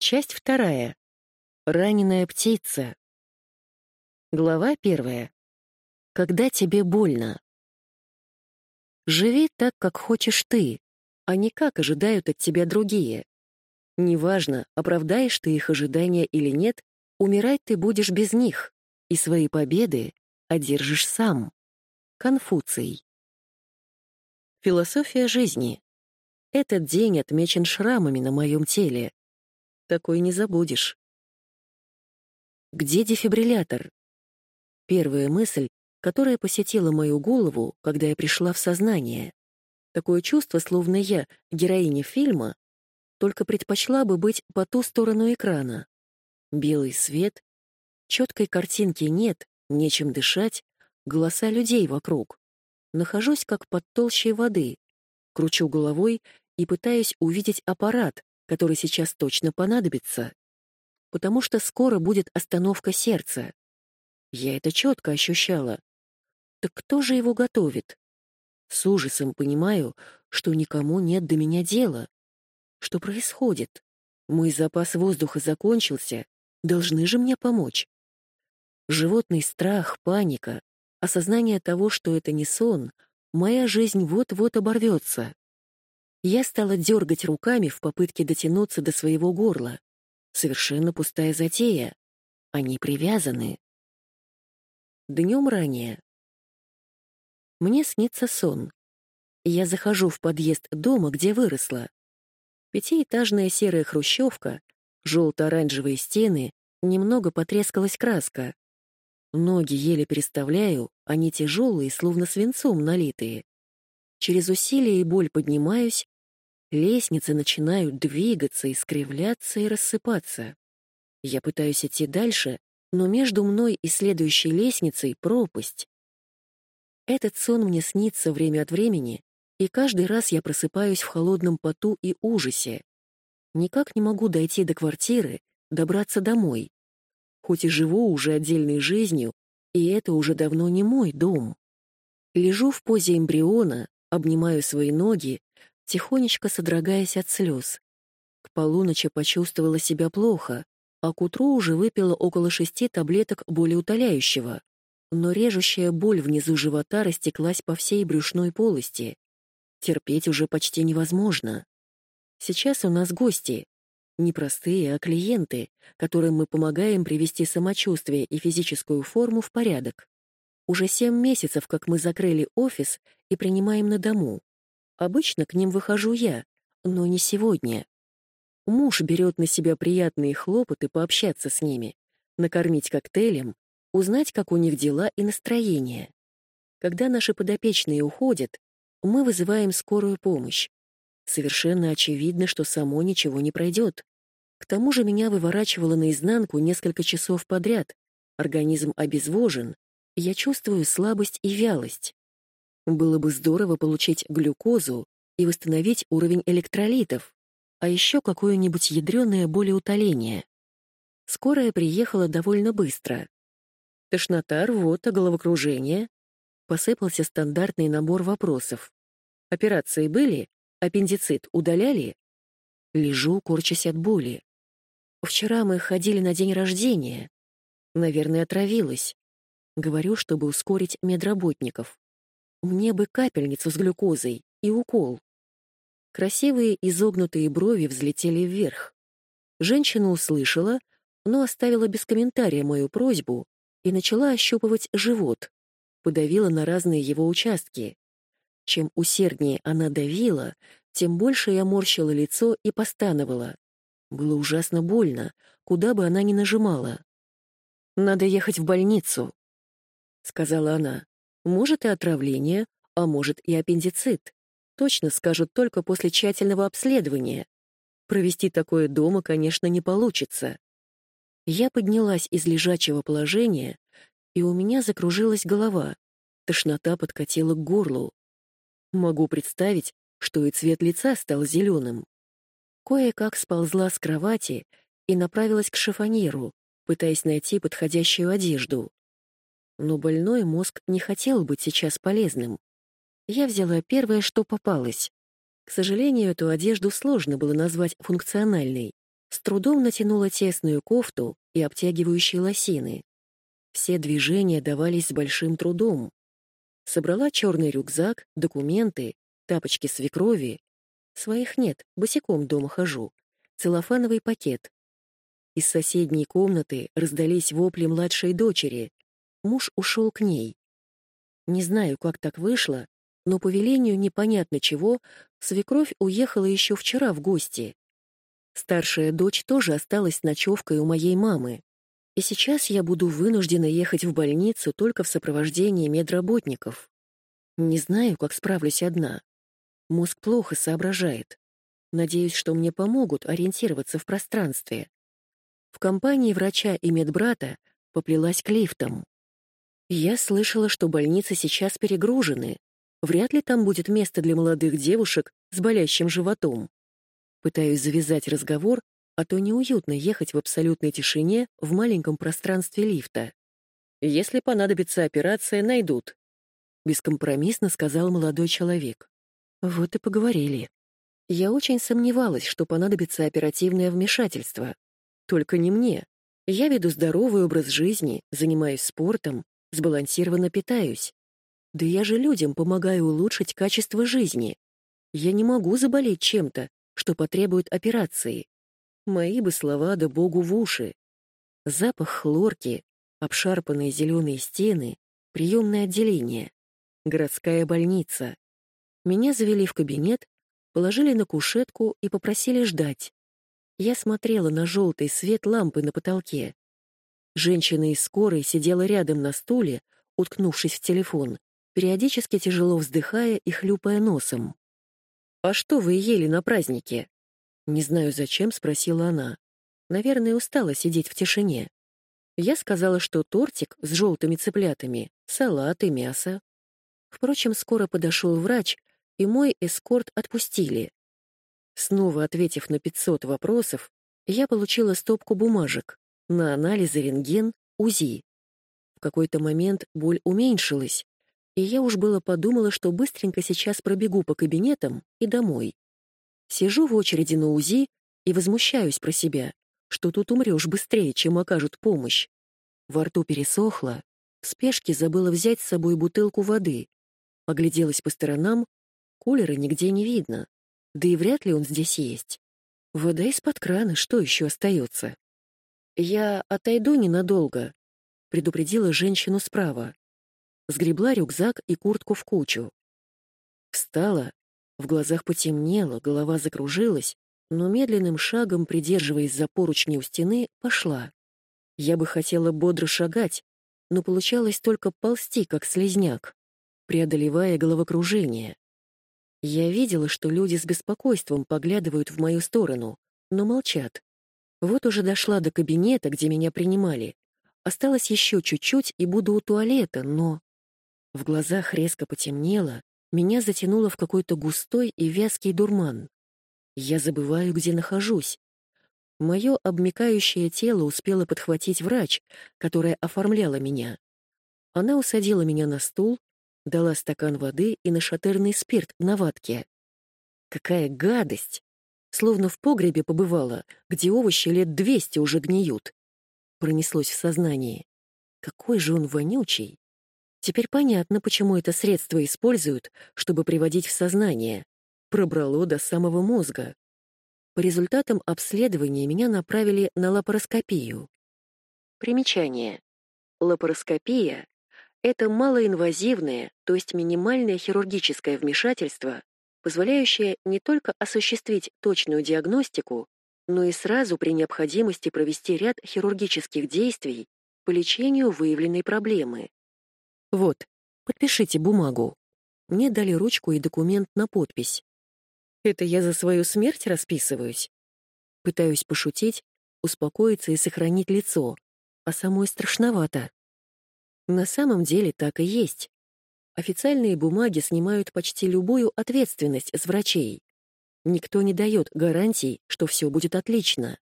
Часть вторая. Раненая птица. Глава первая. Когда тебе больно. Живи так, как хочешь ты, а не как ожидают от тебя другие. Неважно, оправдаешь ты их ожидания или нет, умирать ты будешь без них, и свои победы одержишь сам. Конфуций. Философия жизни. Этот день отмечен шрамами на моем теле. Такой не забудешь. Где дефибриллятор? Первая мысль, которая посетила мою голову, когда я пришла в сознание. Такое чувство, словно я, героиня фильма, только предпочла бы быть по ту сторону экрана. Белый свет, четкой картинки нет, нечем дышать, голоса людей вокруг. Нахожусь как под толщей воды, кручу головой и пытаюсь увидеть аппарат, который сейчас точно понадобится, потому что скоро будет остановка сердца. Я это четко ощущала. Так кто же его готовит? С ужасом понимаю, что никому нет до меня дела. Что происходит? Мой запас воздуха закончился, должны же мне помочь. Животный страх, паника, осознание того, что это не сон, моя жизнь вот-вот оборвется. Я стала дергать руками в попытке дотянуться до своего горла. Совершенно пустая затея. Они привязаны. Днем ранее. Мне снится сон. Я захожу в подъезд дома, где выросла. Пятиэтажная серая хрущевка, желто-оранжевые стены, немного потрескалась краска. Ноги еле переставляю, они тяжелые, словно свинцом налитые. Через усилие и боль поднимаюсь, лестницы начинают двигаться, искривляться и рассыпаться. Я пытаюсь идти дальше, но между мной и следующей лестницей пропасть. Этот сон мне снится время от времени, и каждый раз я просыпаюсь в холодном поту и ужасе. Никак не могу дойти до квартиры, добраться домой. Хоть и живу уже отдельной жизнью, и это уже давно не мой дом. Лежу в позе эмбриона, обнимаю свои ноги, тихонечко содрогаясь от слез. К полуночи почувствовала себя плохо, а к утру уже выпила около шести таблеток болеутоляющего. Но режущая боль внизу живота растеклась по всей брюшной полости. Терпеть уже почти невозможно. Сейчас у нас гости. Не простые, а клиенты, которым мы помогаем привести самочувствие и физическую форму в порядок. Уже семь месяцев, как мы закрыли офис и принимаем на дому. Обычно к ним выхожу я, но не сегодня. Муж берет на себя приятные хлопоты пообщаться с ними, накормить коктейлем, узнать, как у них дела и настроение. Когда наши подопечные уходят, мы вызываем скорую помощь. Совершенно очевидно, что само ничего не пройдет. К тому же меня выворачивало наизнанку несколько часов подряд. Организм обезвожен, я чувствую слабость и вялость. Было бы здорово получить глюкозу и восстановить уровень электролитов, а еще какое-нибудь ядреное болеутоление. Скорая приехала довольно быстро. Тошнота, рвота, головокружение. Посыпался стандартный набор вопросов. Операции были? Аппендицит удаляли? Лежу, корчась от боли. Вчера мы ходили на день рождения. Наверное, отравилась. Говорю, чтобы ускорить медработников. Мне бы капельницу с глюкозой и укол. Красивые изогнутые брови взлетели вверх. Женщина услышала, но оставила без комментария мою просьбу и начала ощупывать живот, подавила на разные его участки. Чем усерднее она давила, тем больше я морщила лицо и постановала. Было ужасно больно, куда бы она ни нажимала. «Надо ехать в больницу», — сказала она. «Может и отравление, а может и аппендицит. Точно скажут только после тщательного обследования. Провести такое дома, конечно, не получится». Я поднялась из лежачего положения, и у меня закружилась голова. Тошнота подкатила к горлу. Могу представить, что и цвет лица стал зеленым. Кое-как сползла с кровати и направилась к шифоньеру, пытаясь найти подходящую одежду. Но больной мозг не хотел быть сейчас полезным. Я взяла первое, что попалось. К сожалению, эту одежду сложно было назвать функциональной. С трудом натянула тесную кофту и обтягивающие лосины. Все движения давались с большим трудом. Собрала черный рюкзак, документы, тапочки свекрови. Своих нет, босиком дома хожу. Целлофановый пакет. Из соседней комнаты раздались вопли младшей дочери. Муж ушел к ней. Не знаю, как так вышло, но по велению непонятно чего свекровь уехала еще вчера в гости. Старшая дочь тоже осталась с ночевкой у моей мамы. И сейчас я буду вынуждена ехать в больницу только в сопровождении медработников. Не знаю, как справлюсь одна. Мозг плохо соображает. Надеюсь, что мне помогут ориентироваться в пространстве. В компании врача и медбрата поплелась к лифтам. Я слышала, что больницы сейчас перегружены. Вряд ли там будет место для молодых девушек с болящим животом. Пытаюсь завязать разговор, а то неуютно ехать в абсолютной тишине в маленьком пространстве лифта. «Если понадобится операция, найдут», — бескомпромиссно сказал молодой человек. Вот и поговорили. Я очень сомневалась, что понадобится оперативное вмешательство. Только не мне. Я веду здоровый образ жизни, занимаюсь спортом, сбалансированно питаюсь. Да я же людям помогаю улучшить качество жизни. Я не могу заболеть чем-то, что потребует операции. Мои бы слова да богу в уши. Запах хлорки, обшарпанные зеленые стены, приемное отделение, городская больница. Меня завели в кабинет, положили на кушетку и попросили ждать. Я смотрела на желтый свет лампы на потолке. Женщина из скорой сидела рядом на стуле, уткнувшись в телефон, периодически тяжело вздыхая и хлюпая носом. «А что вы ели на празднике?» Не знаю зачем, спросила она. Наверное, устала сидеть в тишине. Я сказала, что тортик с желтыми цыплятами, салат и мясо. Впрочем, скоро подошел врач, и мой эскорт отпустили. Снова ответив на 500 вопросов, я получила стопку бумажек на анализы рентген, УЗИ. В какой-то момент боль уменьшилась, и я уж было подумала, что быстренько сейчас пробегу по кабинетам и домой. Сижу в очереди на УЗИ и возмущаюсь про себя, что тут умрешь быстрее, чем окажут помощь. Во рту пересохло, в спешке забыла взять с собой бутылку воды. Огляделась по сторонам, кулера нигде не видно. Да и вряд ли он здесь есть. Вода из-под крана, что еще остается? Я отойду ненадолго, предупредила женщину справа. Сгребла рюкзак и куртку в кучу. Встала, в глазах потемнело, голова закружилась, но медленным шагом, придерживаясь за поручни у стены, пошла. Я бы хотела бодро шагать, но получалось только ползти, как слезняк, преодолевая головокружение. Я видела, что люди с беспокойством поглядывают в мою сторону, но молчат. Вот уже дошла до кабинета, где меня принимали. Осталось еще чуть-чуть, и буду у туалета, но... В глазах резко потемнело, меня затянуло в какой-то густой и вязкий дурман. Я забываю, где нахожусь. Мое обмекающее тело успело подхватить врач, которая оформляла меня. Она усадила меня на стул, дала стакан воды и нашатырный спирт на ватке. Какая гадость! Словно в погребе побывала, где овощи лет двести уже гниют. Пронеслось в сознании. Какой же он вонючий! Теперь понятно, почему это средство используют, чтобы приводить в сознание. Пробрало до самого мозга. По результатам обследования меня направили на лапароскопию. Примечание. Лапароскопия это малоинвазивное, то есть минимальное хирургическое вмешательство, позволяющее не только осуществить точную диагностику, но и сразу при необходимости провести ряд хирургических действий по лечению выявленной проблемы. Вот, подпишите бумагу. Мне дали ручку и документ на подпись. Это я за свою смерть расписываюсь? Пытаюсь пошутить, успокоиться и сохранить лицо, а самой страшновато. На самом деле так и есть. Официальные бумаги снимают почти любую ответственность с врачей. Никто не дает гарантий, что все будет отлично.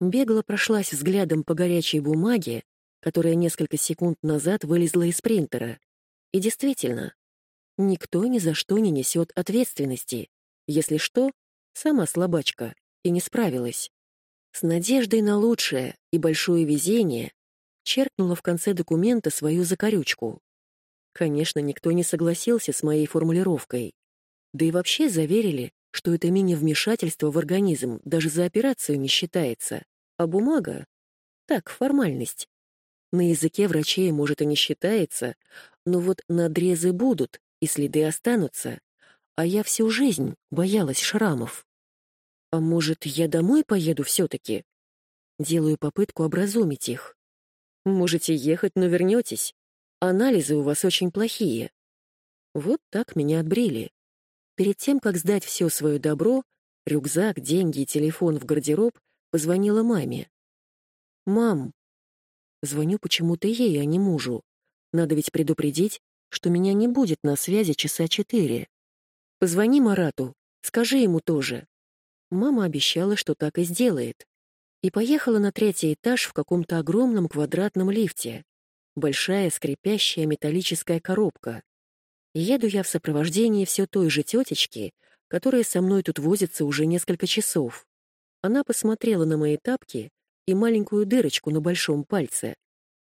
Бегло прошлась взглядом по горячей бумаге, которая несколько секунд назад вылезла из принтера. И действительно, никто ни за что не несет ответственности. Если что, сама слабачка и не справилась. С надеждой на лучшее и большое везение черкнула в конце документа свою закорючку. Конечно, никто не согласился с моей формулировкой. Да и вообще заверили, что это мини-вмешательство в организм даже за операцию не считается, а бумага — так, формальность. На языке врачей, может, и не считается, но вот надрезы будут, и следы останутся. А я всю жизнь боялась шрамов. А может, я домой поеду все-таки? Делаю попытку образумить их. Можете ехать, но вернетесь. Анализы у вас очень плохие. Вот так меня отбрили. Перед тем, как сдать все свое добро, рюкзак, деньги и телефон в гардероб, позвонила маме. «Мам!» Звоню почему-то ей, а не мужу. Надо ведь предупредить, что меня не будет на связи часа четыре. Позвони Марату, скажи ему тоже. Мама обещала, что так и сделает. И поехала на третий этаж в каком-то огромном квадратном лифте. Большая скрипящая металлическая коробка. Еду я в сопровождении все той же тетечки, которая со мной тут возится уже несколько часов. Она посмотрела на мои тапки и маленькую дырочку на большом пальце,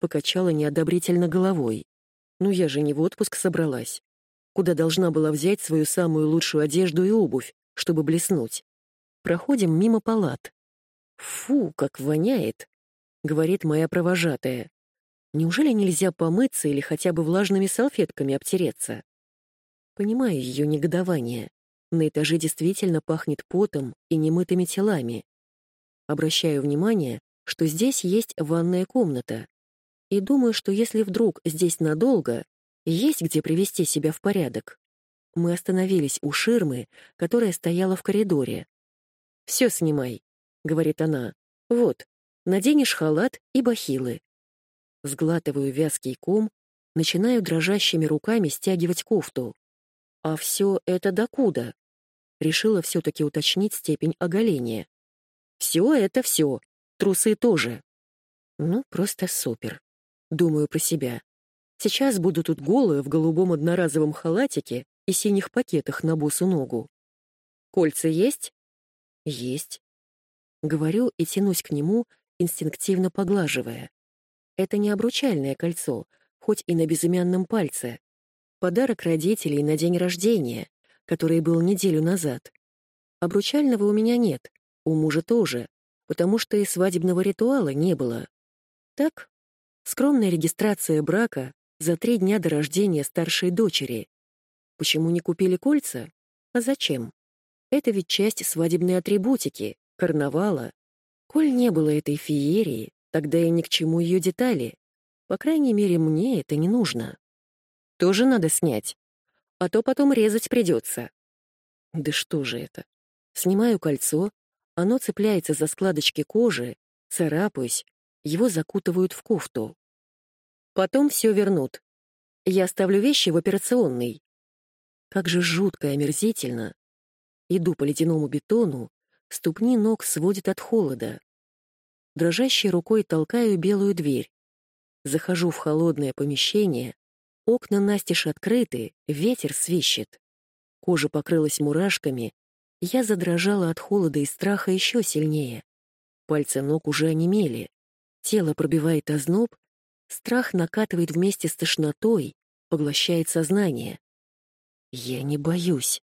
покачала неодобрительно головой. Ну я же не в отпуск собралась. Куда должна была взять свою самую лучшую одежду и обувь, чтобы блеснуть? Проходим мимо палат. «Фу, как воняет!» — говорит моя провожатая. «Неужели нельзя помыться или хотя бы влажными салфетками обтереться?» Понимаю ее негодование. На этаже действительно пахнет потом и немытыми телами. Обращаю внимание, что здесь есть ванная комната. И думаю, что если вдруг здесь надолго, есть где привести себя в порядок. Мы остановились у ширмы, которая стояла в коридоре. «Все снимай», — говорит она. «Вот, наденешь халат и бахилы». Сглатываю вязкий ком, начинаю дрожащими руками стягивать кофту. А все это докуда? Решила все-таки уточнить степень оголения. Все это все. Трусы тоже. Ну, просто супер. Думаю про себя. Сейчас буду тут голая в голубом одноразовом халатике и синих пакетах на босу ногу. Кольца есть? Есть. Говорю и тянусь к нему, инстинктивно поглаживая. Это не обручальное кольцо, хоть и на безымянном пальце, Подарок родителей на день рождения, который был неделю назад. Обручального у меня нет, у мужа тоже, потому что и свадебного ритуала не было. Так, скромная регистрация брака за три дня до рождения старшей дочери. Почему не купили кольца? А зачем? Это ведь часть свадебной атрибутики, карнавала. Коль не было этой феерии, тогда и ни к чему ее детали. По крайней мере, мне это не нужно тоже надо снять. А то потом резать придется. Да что же это? Снимаю кольцо, оно цепляется за складочки кожи, царапаюсь, его закутывают в кофту. Потом все вернут. Я оставлю вещи в операционной. Как же жутко и омерзительно. Иду по ледяному бетону, ступни ног сводит от холода. Дрожащей рукой толкаю белую дверь. Захожу в холодное помещение, Окна настежь открыты, ветер свищет. Кожа покрылась мурашками, я задрожала от холода и страха еще сильнее. Пальцы ног уже онемели. Тело пробивает озноб, страх накатывает вместе с тошнотой, поглощает сознание. Я не боюсь.